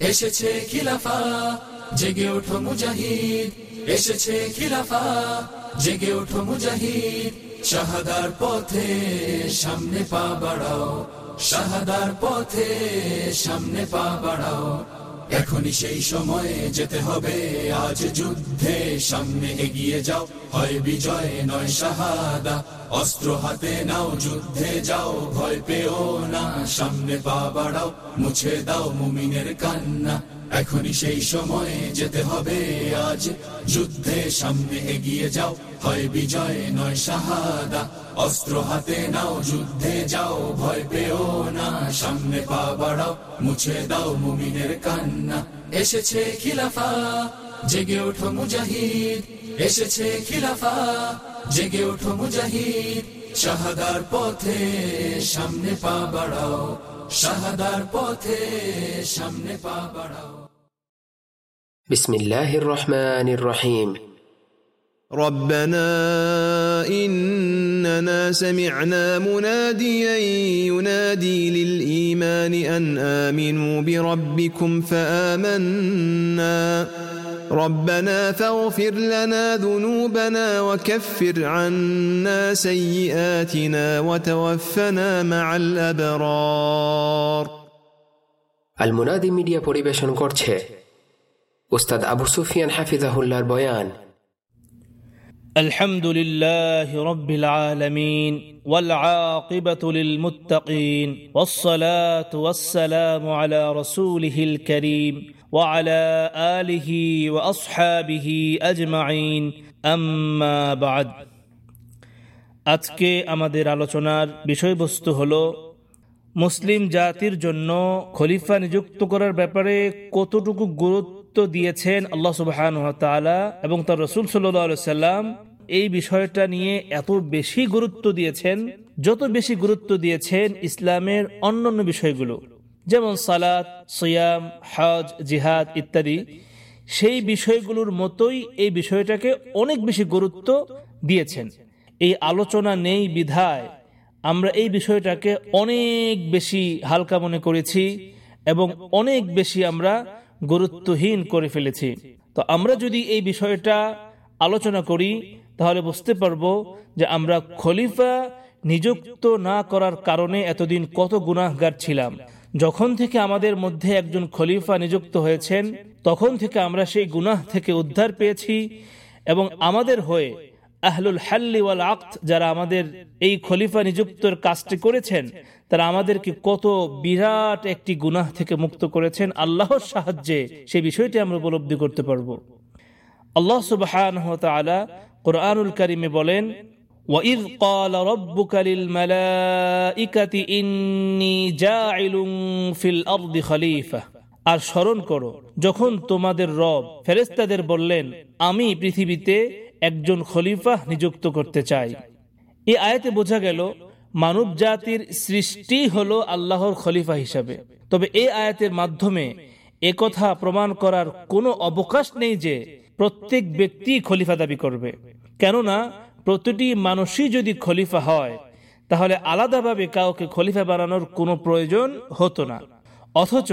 এসেছে খিলাফা, জেগে ওঠো মুজাহিদ। এসেছে খিলাফা, জেগে ওঠো মুজাহিদ। শাহাদার পথে সামনে পা বাড়াও, শাহাদার পথে সামনে পা বাড়াও। এখনই সেই সময়ে যেতে হবে। আজ যুদ্ধে সামনে এগিয়ে যাও। হয় বিজয়, নয় শাহাদা। অস্ত্র হাতে নাও, যুদ্ধে যাও। ভয় পেও না, সামনে পা বাড়াও, মুছে দাও মুমিনের কান্না। এখনই সেই সময়ে যেতে হবে। আজ যুদ্ধে সামনে এগিয়ে যাও। হয় বিজয়, নয় শাহাদা। অস্ত্র হাতে নাও, যুদ্ধে যাও, ভয় পেও না। সামনে পা বাড়াও, মুছে দাও মুমিনের কান্না। এসেছে খিলাফা, জেগে ওঠো মুজাহিদ। এসেছে খিলাফা, জেগে ওঠো মুজাহিদ। শাহাদার পথে সামনে পা বাড়াও, শাহাদার পথে সামনে পা বাড়াও। বিসমিল্লাহির রহমানির রহিম। ربنا إننا سمعنا مناديا ينادي للإيمان أن آمنوا بربكم فآمنا ربنا فاغفر لنا ذنوبنا وكفر عنا سيئاتنا وتوفنا مع الأبرار المنادي মিডিয়া পরিবেশন করছে উস্তাদ আবু সুফিয়ান হাফিজাহুল্লাহর বয়ান الحمد لله رب العالمين والعاقبة للمتقين والصلاة والسلام على رسوله الكريم وعلى آله وأصحابه أجمعين أما بعد আজকে আমাদের আলোচনার বিষয়বস্তু হলো মুসলিম জাতির জন্য খলিফা নিযুক্ত করার ব্যাপারে কতটুকু গুরুত্ব দিয়েছেন আল্লাহ সুবাহান এবং তার রসুল সাল্লাম এই বিষয়টা নিয়ে এত বেশি গুরুত্ব দিয়েছেন, যত বেশি গুরুত্ব দিয়েছেন ইসলামের অন্যান্য বিষয়গুলো, যেমন সালাত, সয়াম, হজ, জিহাদ ইত্যাদি, সেই বিষয়গুলোর মতোই এই বিষয়টাকে অনেক বেশি গুরুত্ব দিয়েছেন। এই আলোচনা নেই বিধায় আমরা এই বিষয়টাকে অনেক বেশি হালকা মনে করেছি এবং অনেক বেশি আমরা গুরুত্বহীন করে ফেলেছি। তো আমরা যদি এই বিষয়টা আলোচনা করি, তাহলে বুঝতে পারব যে আমরা খলিফা নিযুক্ত না করার কারণে এতদিন কত গুনাহগার ছিলাম। যখন থেকে আমাদের মধ্যে একজন খলিফা নিযুক্ত হয়েছেন, তখন থেকে আমরা সেই গুনাহ থেকে উদ্ধার পেয়েছি এবং আমাদের হয়ে আহলুল হাল্লি ওয়াল আক্ত যারা আমাদের এই খলিফা নিযুক্তর কাজটি করেছেন তারা আমাদেরকে কত বিরাট একটি গুনাহ থেকে মুক্ত করেছেন আল্লাহর সাহায্যে সেই বিষয়টি আমরা উপলব্ধি করতে পারবো আল্লাহ সুবাহ কোরআনুল করিমে বলেন وَإِذْ قَالَ رَبُّكَ لِلْمَلَائِكَةِ إِنِّي جَاعِلٌ فِي الْأَرْضِ خَلِيفَةً আর স্মরণ করো যখন তোমাদের রব ফেরেস্তাদের বললেন আমি পৃথিবীতে একজন খলিফা নিযুক্ত করতে চাই এই আয়াতে বোঝা গেল মানব জাতির সৃষ্টি হলো আল্লাহর খলিফা হিসাবে। তবে এই আয়াতের মাধ্যমে একথা প্রমাণ করার কোনো অবকাশ নেই যে প্রত্যেক ব্যক্তি খলিফা দাবি করবে। কেননা, প্রতিটি মানুষই যদি খলিফা হয়, তাহলে আলাদাভাবে কাউকে খলিফা বানানোর কোনো প্রয়োজন হতো না। অথচ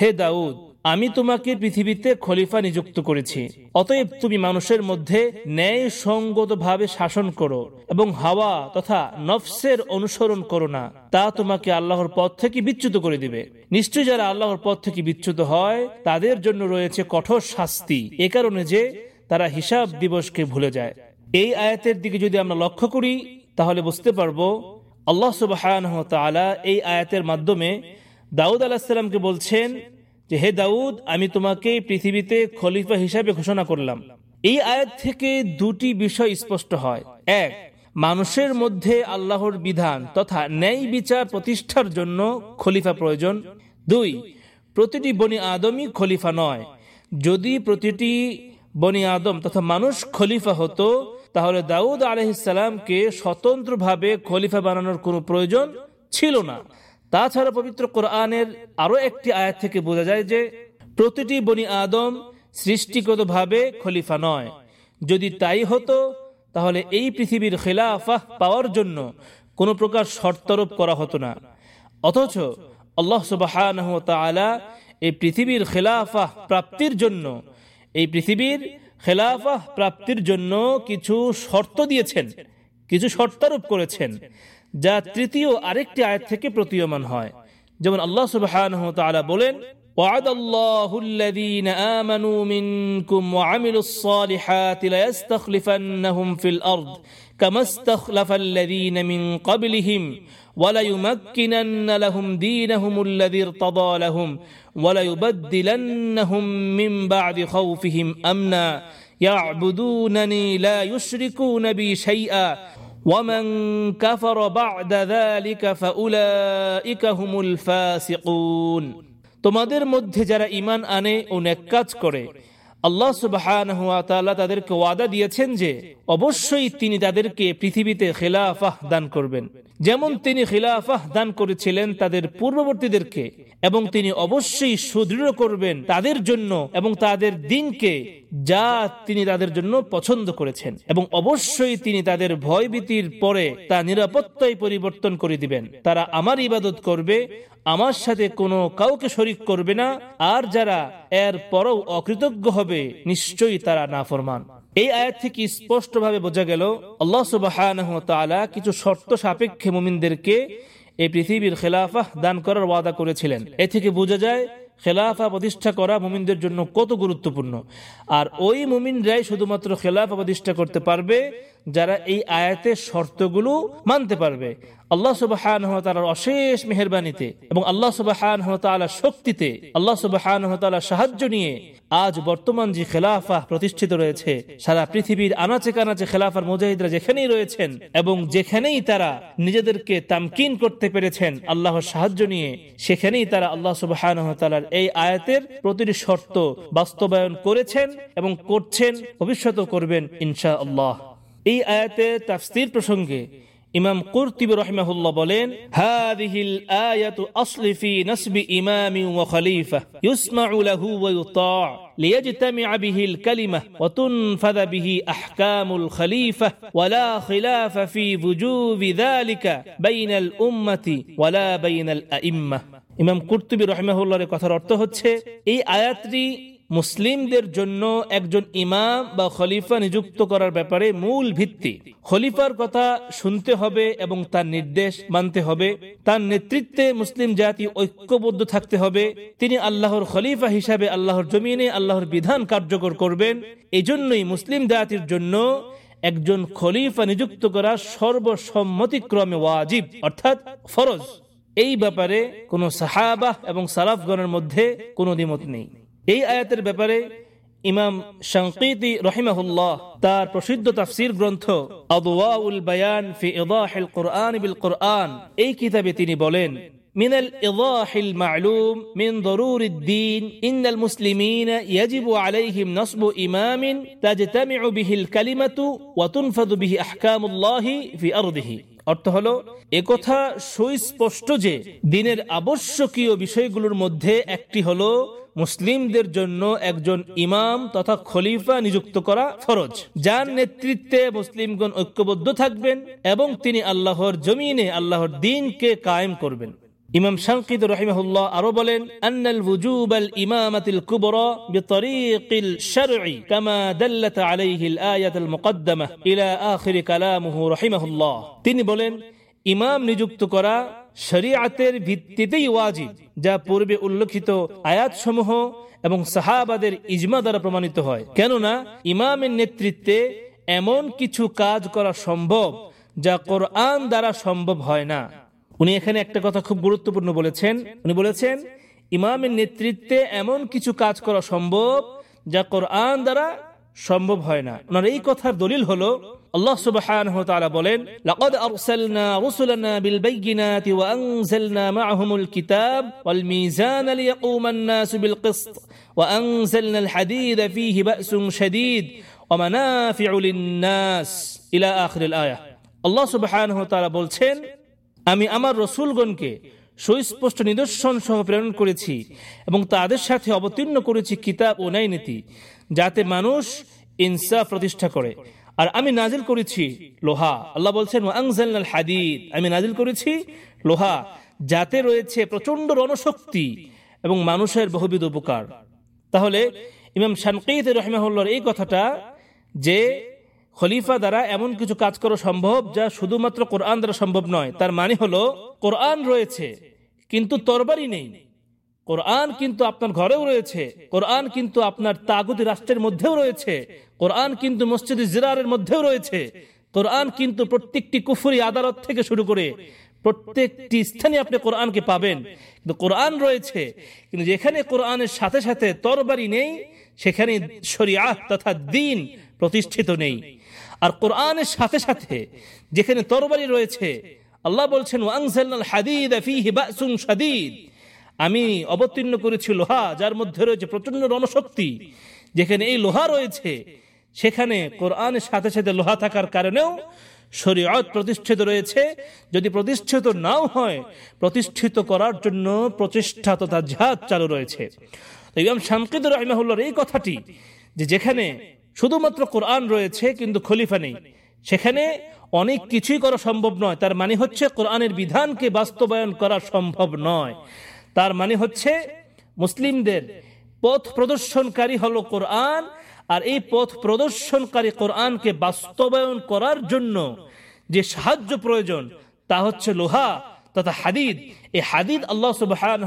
হে দাউদ, আমি তোমাকে পৃথিবীতে খলিফা নিযুক্ত করেছি। অতএব তুমি মানুষের মধ্যে ন্যায় সঙ্গত ভাবে শাসন করো এবং হাওয়া তথা নফসের অনুসরণ করো না। তা তোমাকে আল্লাহর পথ থেকে বিচ্যুত করে দিবে। নিশ্চয় যারা আল্লাহর পথ থেকে বিচ্যুত হয়, তাদের জন্য রয়েছে কঠোর শাস্তি। এ কারণে যে তারা হিসাব দিবসকে ভুলে যায়। এই আয়াতের দিকে যদি আমরা লক্ষ্য করি, তাহলে বুঝতে পারব, আল্লাহ সুবাহ এই আয়াতের মাধ্যমে দাউদ আলাহিসাল্লামকে বলছেন যে, হে দাউদ, আমি তোমাকে পৃথিবীতে খলিফা হিসাবে ঘোষণা করলাম। এই আয়াত থেকে দুটি বিষয় স্পষ্ট হয়। এক, মানুষের মধ্যে আল্লাহর বিধান তথা ন্যায় বিচার প্রতিষ্ঠার জন্য খলিফা প্রয়োজন। দুই, প্রতিটি বনি আদমই খলিফা নয়। যদি প্রতিটি বনি আদম তথা মানুষ খলিফা হতো, তাহলে দাউদ আলহিসামকে স্বতন্ত্রভাবে খলিফা বানানোর কোনো প্রয়োজন ছিল না। তাছাড়া পবিত্র কোরআনের আরও একটি আয়াত থেকে বোঝা যায় যে প্রতিটি বনি আদম সৃষ্টিগতভাবে খলিফা নয়। যদি তাই হতো, তাহলে এই পৃথিবীর খেলাফাহ পাওয়ার জন্য কোনো প্রকার শর্তারোপ করা হতো না। অথচ আল্লাহ সুবাহ এই পৃথিবীর খেলাফাহ প্রাপ্তির জন্য, এই পৃথিবীর খেলাফাহ প্রাপ্তির জন্য কিছু শর্ত দিয়েছেন, কিছু শর্তারোপ করেছেন। যা তৃতীয় আরেকটি আয়াত থেকে প্রতীয়মান হয় যেমন আল্লাহ সুবাহ বলেন وعد الله الذين آمنوا منكم وعملوا الصالحات ليستخلفنهم في الأرض كما استخلف الذين من قبلهم وليمكنن لهم دينهم الذي ارتضى لهم وليبدلنهم من بعد خوفهم أمنا يعبدونني لا يشركون بي شيئا ومن كفر بعد ذلك فأولئك هم الفاسقون তোমাদের মধ্যে যারা ইমান আনে ও কাজ করে আল্লাহ সুবাহ তাদেরকে ওয়াদা দিয়েছেন যে অবশ্যই তিনি তাদেরকে পৃথিবীতে খেলাফাহ দান করবেন। যেমন তিনি খিলাফাহ দান করেছিলেন তাদের পূর্ববর্তীদেরকে এবং তিনি অবশ্যই সুদৃঢ় করবেন তাদের জন্য এবং তাদের দিনকে যা তিনি তাদের জন্য পছন্দ করেছেন এবং অবশ্যই তিনি তাদের ভয়ভীতির পরে তা নিরাপত্তায় পরিবর্তন করে দিবেন। তারা আমার ইবাদত করবে, আমার সাথে কোনো কাউকে শরিক করবে না, আর যারা এর পরও অকৃতজ্ঞ হবে নিশ্চয়ই তারা নাফরমান। এই আয়াত থেকে স্পষ্টভাবে বোঝা গেল, আল্লাহ কিছু শর্ত সাপেক্ষে মুমিনদেরকে এই পৃথিবীর খেলাফাহ দান করার ওয়াদা করেছিলেন। এ থেকে বোঝা যায়, খেলাফা প্রতিষ্ঠা করা মুমিনদের জন্য কত গুরুত্বপূর্ণ। আর ওই মুমিনরাই শুধুমাত্র খেলাফা প্রতিষ্ঠা করতে পারবে, যারা এই আয়াতের শর্তগুলো মানতে পারবে। আল্লাহ সুবাহান অশেষ মেহরবানিতে এবং আল্লাহ সুবাহান শক্তিতে, আল্লাহ সুবাহান সাহায্য নিয়ে আজ বর্তমান যে খেলাফা প্রতিষ্ঠিত রয়েছে, সারা পৃথিবীর আনাচে কানাচে খেলাফার মুজাহিদরা যেখানেই রয়েছেন এবং যেখানেই তারা নিজেদেরকে তামকিন করতে পেরেছেন আল্লাহর সাহায্য নিয়ে, সেখানেই তারা আল্লাহ সুবাহান এই আয়াতের প্রতিটি শর্ত বাস্তবায়ন করেছেন এবং করছেন ভবিষ্যৎ করবেন ইনশা আল্লাহ এই আয়াতে তাফসির প্রসঙ্গে ইমাম কুরতিবি রহিমাহুল্লাহ বলেন হাদিহিল আয়াতু আসলি ফি নসবি ইমামি ওয়া খলিফা ইউসমাউ লাহু ওয়া ইউতা লিয়াজতামিআ বিহিল কালিমা ওয়া তুনফাযা বিহি আহকামুল খলিফা ওয়া লা খিলাফা ফি বুজুবি যালিকা বাইনাল উম্মতি ওয়া লা বাইনাল আইম্মাহ ইমাম কুরতুবি রহিমাহুল্লাহর কথার অর্থ হচ্ছে এই আয়াতটি মুসলিমদের জন্য একজন ইমাম বা খলিফা নিযুক্ত করার ব্যাপারে মূল ভিত্তি। খলিফার কথা শুনতে হবে এবং তার নির্দেশ মানতে হবে। তার নেতৃত্বে মুসলিম জাতি ঐক্যবদ্ধ থাকতে হবে। তিনি আল্লাহর খলিফা হিসাবে আল্লাহর জমিনে আল্লাহর বিধান কার্যকর করবেন। এজন্যই মুসলিম জাতির জন্য একজন খলিফা নিযুক্ত করা সর্বসম্মতিক্রমে ওয়াজিব, অর্থাৎ ফরজ। এই ব্যাপারে কোনো সাহাবাহ এবং সালাফগণের মধ্যে কোনো দ্বিমত নেই। এই আয়াতের ব্যাপারে ইমাম শঙ্কিতি রহিমাহুল্লাহ তার প্রসিদ্ধ তাফসির গ্রন্থ আদওয়াউল বায়ান ফি ইদাহিল কুরআন বিল কুরআন এই কিতাবে তিনি বলেন من الإيضاح المعلوم من ضرور الدين إن المسلمين يجب عليهم نصب إمام تجتمع به الكلمة وتنفذ به أحكام الله في أرضه অর্থ হলো একথা সুস্পষ্ট যে দিনের আবশ্যকীয় বিষয়গুলোর মধ্যে একটি হলো মুসলিমদের জন্য একজন ইমাম তথা খলিফা নিযুক্ত করা ফরজ। যার নেতৃত্বে মুসলিমগণ ঐক্যবদ্ধ থাকবেন এবং তিনি আল্লাহর জমিনে আল্লাহর দিনকে কায়েম করবেন। ইমাম শাঙ্কিদ রহিমাহুল্লাহ আরও বলেন, আন্নাল ওয়ুজুব আল ইমামাতিল কুবরা বিতরিকিল শারঈ কামা দাল্লাত আলাইহি আল আয়াত আল মুকদ্দামাহ ইলা আখির কালামুহু রহিমাহুল্লাহ। তিনি বলেন, ইমাম নিযুক্ত করা শরিয়াতের ভিত্তিতেই ওয়াজিব, যা পূর্বে উল্লেখিত আয়াতসমূহ এবং সাহাবাদের ইজমা দ্বারা প্রমাণিত হয়। কেননা, ইমামের নেতৃত্বে এমন কিছু কাজ করা সম্ভব, যা কোরআন দ্বারা সম্ভব হয় না। উনি এখানে একটা কথা খুব গুরুত্বপূর্ণ বলেছেন। উনি বলেছেন, ইমামের নেতৃত্বে এমন কিছু কাজ করা সম্ভব যা কোরআন দ্বারা সম্ভব হয় না। ওনার এই কথার দলিল হলো, আল্লাহ সুবহানাহু ওয়া তাআলা বলেন, লাকাদ আরসালনা রুসুলানা বিল বাইয়িনাতি ওয়া আনজালনা মা'আহুমুল কিতাব ওয়াল মিজানা লিয়াকুমান নাস বিল কিসত ওয়া আনজালনা আল হাদিদ ফীহি বা'সুন শাদীদ ওয়া মানাফি'ু লিন-নাস ইলা আখিরিল আয়াহ। আল্লাহ সুবহানাহু ওয়া তাআলা বলছেন আমি আমার রসুলগণকে সুস্পষ্ট নিদর্শন সহ প্রেরণ করেছি এবং তাদের সাথে অবতীর্ণ করেছি কিতাব ও ন্যায় নীতি, যাতে মানুষ ইনসাফ প্রতিষ্ঠা করে। আর আমি নাজিল করেছি লোহা। আল্লাহ বলছেন আংজাল হাদিদ। আমি নাজিল করেছি লোহা, যাতে রয়েছে প্রচণ্ড রণশক্তি এবং মানুষের বহুবিধ উপকার। তাহলে ইমাম শানকিত রহমাহুল্লার এই কথাটা যে খলিফা দ্বারা এমন কিছু কাজ করা সম্ভব যা শুধুমাত্র কোরআন দ্বারা সম্ভব নয়। তার মানে হলো, কোরআন রয়েছে, কিন্তু তরবারি নেই। কোরআন কিন্তু আপনার ঘরেও রয়েছে, কোরআন কিন্তু আপনার তাগুতি রাষ্ট্রের মধ্যেও রয়েছে, কোরআন কিন্তু মসজিদ জিরারের মধ্যেও রয়েছে। কোরআন কিন্তু প্রত্যেকটি কুফুরি আদালত থেকে শুরু করে প্রত্যেকটি স্থানে আপনি কোরআনকে পাবেন। কিন্তু কোরআন রয়েছে, কিন্তু যেখানে কোরআনের সাথে সাথে তরবারি নেই সেখানে শরিয়াহ তথা দিন প্রতিষ্ঠিত নেই। আর কোরআনের সাথে সাথে যেখানে তরবারি রয়েছে, আল্লাহ বলছেন শাদীদ। আমি অবতীর্ণ করেছি লোহা, যার মধ্যে রয়েছে প্রচণ্ড রণশক্তি। যেখানে এই লোহা রয়েছে, সেখানে কোরআনের সাথে সাথে লোহা থাকার কারণেও শরীয়ত প্রতিষ্ঠিত রয়েছে। যদি প্রতিষ্ঠিত নাও হয়, প্রতিষ্ঠিত করার জন্য প্রচেষ্টা তথা ঝাঁজ চালু রয়েছে। ইমাম শামকিদ রহমাহুল্লার এই কথাটি যে যেখানে শুধুমাত্র কোরআন রয়েছে, কিন্তু খলিফা নেই। সেখানে অনেক কিছুই করা সম্ভব নয়। তার মানে হচ্ছে কোরআনের বিধানকে বাস্তবায়ন করা সম্ভব নয়। তার মানে হচ্ছে মুসলিমদের পথ প্রদর্শনকারী হলো কোরআন, আর এই পথ প্রদর্শনকারী কোরআনকে বাস্তবায়ন করার জন্য যে সাহায্য প্রয়োজন, তা হচ্ছে লোহা। তথা হাদিদ। এই হাদিদ আল্লাহ সুবহান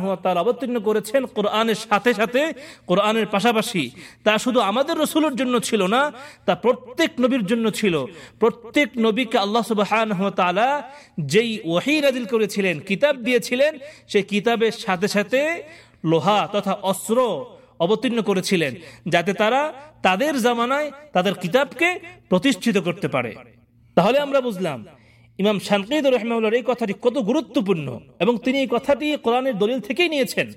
অবতীর্ণ করেছেন কোরআনের সাথে সাথে কোরআনের পাশাপাশি। তা শুধু আমাদের রসুলের জন্য ছিল না, তা প্রত্যেক নবীর জন্য ছিল। প্রত্যেক নবীকে আল্লাহ সুবহান যেই ওয়াহি নাজিল করেছিলেন, কিতাব দিয়েছিলেন, সেই কিতাবের সাথে সাথে লোহা তথা অস্ত্র অবতীর্ণ করেছিলেন, যাতে তারা তাদের জামানায় তাদের কিতাবকে প্রতিষ্ঠিত করতে পারে। তাহলে আমরা বুঝলাম ইমাম শানকিদ রহমাউল্লার এই কথাটি কত গুরুত্বপূর্ণ এবং তিনি এই কথাটি কোরআনের দলিল থেকেই নিয়েছেন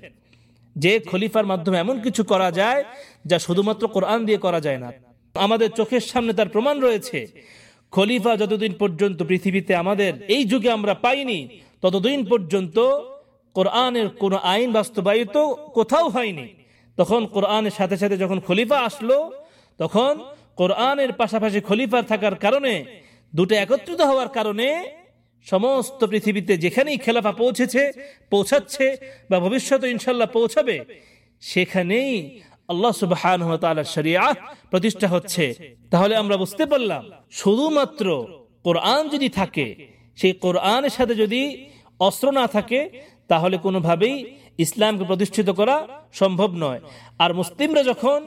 যে খলিফার মাধ্যমে এমন কিছু করা যায় যা শুধুমাত্র কোরআন দিয়ে করা যায় না। আমাদের চোখের সামনে তার প্রমাণ রয়েছে। খলিফা যতদিন পর্যন্ত পৃথিবীতে আমাদের এই যুগে আমরা পাইনি, ততদিন পর্যন্ত কোরআনের কোন আইন বাস্তবায়িত কোথাও হয়নি। তখন কোরআনের সাথে সাথে যখন খলিফা আসলো, তখন কোরআনের পাশাপাশি খলিফার থাকার কারণে দুটো একত্রিত হওয়ার কারণে সমস্ত পৃথিবীতে যেখানেই খেলাফা পৌঁছেছে, পৌঁছাচ্ছে বা ভবিষ্যতে ইনশাল্লাহ পৌঁছাবে, সেখানেই আল্লাহ সুবহান প্রতিষ্ঠা হচ্ছে। তাহলে আমরা বুঝতে পারলাম, শুধুমাত্র কোরআন যদি থাকে, সেই কোরআনের সাথে যদি অস্ত্র না থাকে, তাহলে কোনোভাবেই ইসলামকে প্রতিষ্ঠিত করা সম্ভব নয়। আর মুসলিমরা যখন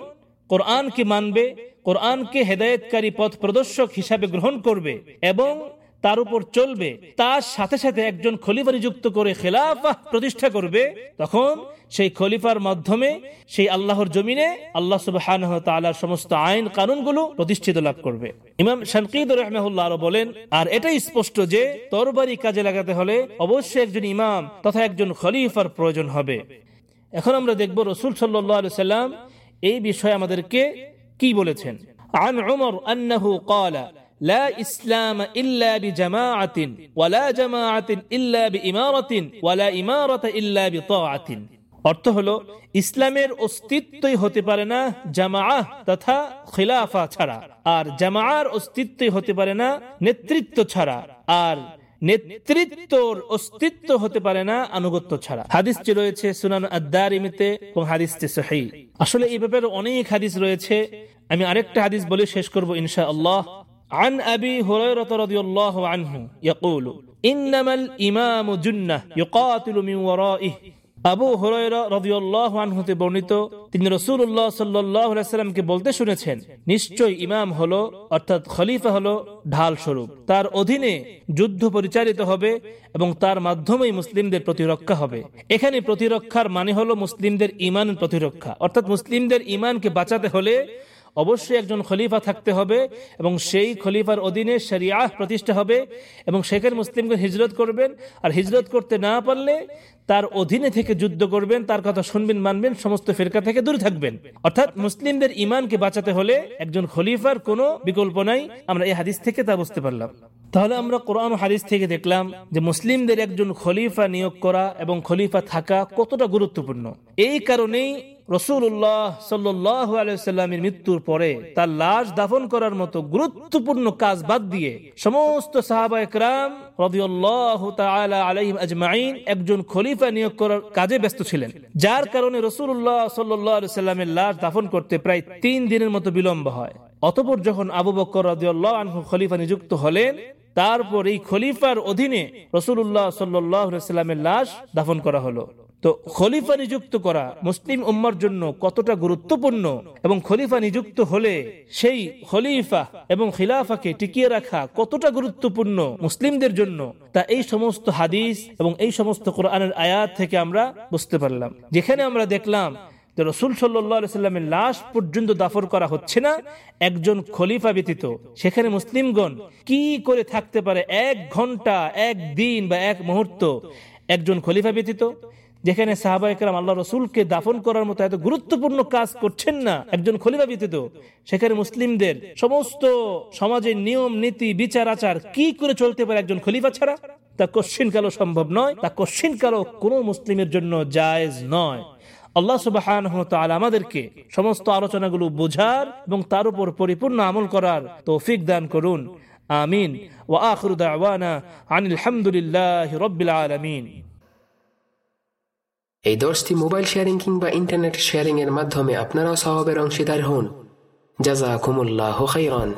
কোরআনকে মানবে কোরআনকে হেদায়তকারী পথ প্রদর্শক হিসাবে গ্রহণ করবে এবং তার উপর চলবে। তার সাথে সাথে একজন খলিফা নিযুক্ত করে খেলাফা প্রতিষ্ঠা করবে। তখন সেই খলিফার মাধ্যমে সেই আল্লাহর জমিনে আল্লাহ সুবহান সমস্ত আইন কানুনগুলো প্রতিষ্ঠিত লাভ করবে। ইমাম শানকিদ রহমাহুল্লাহ আরও বলেন, আর এটাই স্পষ্ট যে তরবারি কাজে লাগাতে হলে অবশ্যই একজন ইমাম তথা একজন খলিফার প্রয়োজন হবে। এখন আমরা দেখব রসুল সাল্লাহ সাল্লাম এই বিষয়ে আমাদেরকে কি বলেছেন عن عمر أنه قال لا إسلام إلا بجماعة ولا جماعة إلا بإمارة ولا إمارة إلا بطاعة অর্থ হলো ইসলামের অস্তিত্বই হতে পারে না জামাআহ তথা খিলাফা ছাড়া আর জামাআর অস্তিত্বই হতে পারে না নেতৃত্ব ছাড়া আর নেতৃত্বর অস্তিত্ব হতে পারে না আনুগত্য ছাড়া হাদিসটি রয়েছে সুনান আদারিমিতে এবং হাদিসটি সহি আসলে এই ব্যাপারে অনেক হাদিস রয়েছে আমি আরেকটা হাদিস বলে শেষ করব ইনশা আল্লাহ عن أبي هريرة رضي الله عنه يقول إنما الإمام جنة يقاتل من ورائه আবু হরয়রা হতে বর্ণিত, তিনি রসুল্লাহ সাল্লাহ সাল্লামকে বলতে শুনেছেন নিশ্চয় ইমাম হলো, অর্থাৎ খলিফা হলো ঢাল স্বরূপ তার অধীনে যুদ্ধ পরিচালিত হবে এবং তার মাধ্যমেই মুসলিমদের প্রতিরক্ষা হবে। এখানে প্রতিরক্ষার মানে হলো মুসলিমদের ইমান প্রতিরক্ষা। অর্থাৎ মুসলিমদের ইমানকে বাঁচাতে হলে অবশ্যই একজন খলিফা থাকতে হবে এবং সেই খলিফার অধীনে শরিয়াহ প্রতিষ্ঠা হবে এবং সেখানে মুসলিমকে হিজরত করবেন। আর হিজরত করতে না পারলে তার অধীনে থেকে যুদ্ধ করবেন, তার কথা শুনবেন, মানবেন, সমস্ত ফেরকা থেকে দূরে থাকবেন। অর্থাৎ মুসলিমদের ইমানকে বাঁচাতে হলে একজন খলিফার কোনো বিকল্প নাই। আমরা এই হাদিস থেকে তা বুঝতে পারলাম। তাহলে আমরা কোরআন হাদিস থেকে দেখলাম যে মুসলিমদের একজন খলিফা নিয়োগ করা এবং খলিফা থাকা কতটা গুরুত্বপূর্ণ। এই কারণেই রসুল্লাহ সাল্লাহ আলাইসাল্লামের মৃত্যুর পরে তার লাশ দাফন করার মতো গুরুত্বপূর্ণ কাজ বাদ দিয়ে সমস্ত একজন খলিফা নিয়োগ করার কাজে ব্যস্ত ছিলেন। যার কারণে রসুল্লাহ সাল্লাহ সাল্লামের লাশ দাফন করতে প্রায় তিন দিনের মতো বিলম্ব হয়। অতপর যখন আবু বকর রাজিউল্লাহ খলিফা নিযুক্ত হলেন তারপর এই খলিফার অধীনে রসুল্লাহ সাল্লামের লাশ দাফন করা হলো। তো খলিফা নিযুক্ত করা মুসলিম উম্মার জন্য কতটা গুরুত্বপূর্ণ এবং খলিফা নিযুক্ত হলে সেই খলিফা এবং খিলাফাকে টিকিয়ে রাখা কতটা গুরুত্বপূর্ণ মুসলিমদের জন্য, তা এই সমস্ত হাদিস এবং এই সমস্ত কোরআনের আয়াত থেকে আমরা বুঝতে পারলাম। যেখানে আমরা দেখলাম যে রসুল সাল্লামের লাশ পর্যন্ত দাফর করা হচ্ছে না, একজন খলিফা ব্যতীত। সেখানে মুসলিমগণ কি করে থাকতে পারে এক ঘণ্টা, এক দিন বা এক মুহূর্ত? একজন খলিফা ব্যতীত, যেখানে সাহাবা একরাম আল্লাহ রসুলকে দাফন করার মতো এত গুরুত্বপূর্ণ কাজ করছেন না, একজন খলিফা ব্যতীত। সেখানে মুসলিমদের সমস্ত সমাজের নিয়ম, নীতি, বিচার, আচার কি করে চলতে পারে একজন খলিফা ছাড়া? তা কশ্চিন কালো সম্ভব নয়, তা কশ্চিন কালো কোনো মুসলিমের জন্য জায়েজ নয়। আল্লাহ সুবাহ আমাদেরকে সমস্ত আলোচনাগুলো বোঝার এবং তার উপর পরিপূর্ণ আমল করার তৌফিক দান করুন। আমিন। ও আখরুদাওয়ানা আনিল এই দশটি মোবাইল শেয়ারিং কিংবা ইন্টারনেট শেয়ারিং এর মাধ্যমে আপনারাও স্বভাবের অংশীদার হন। জাজা কুমুল্লাহ খাইরান।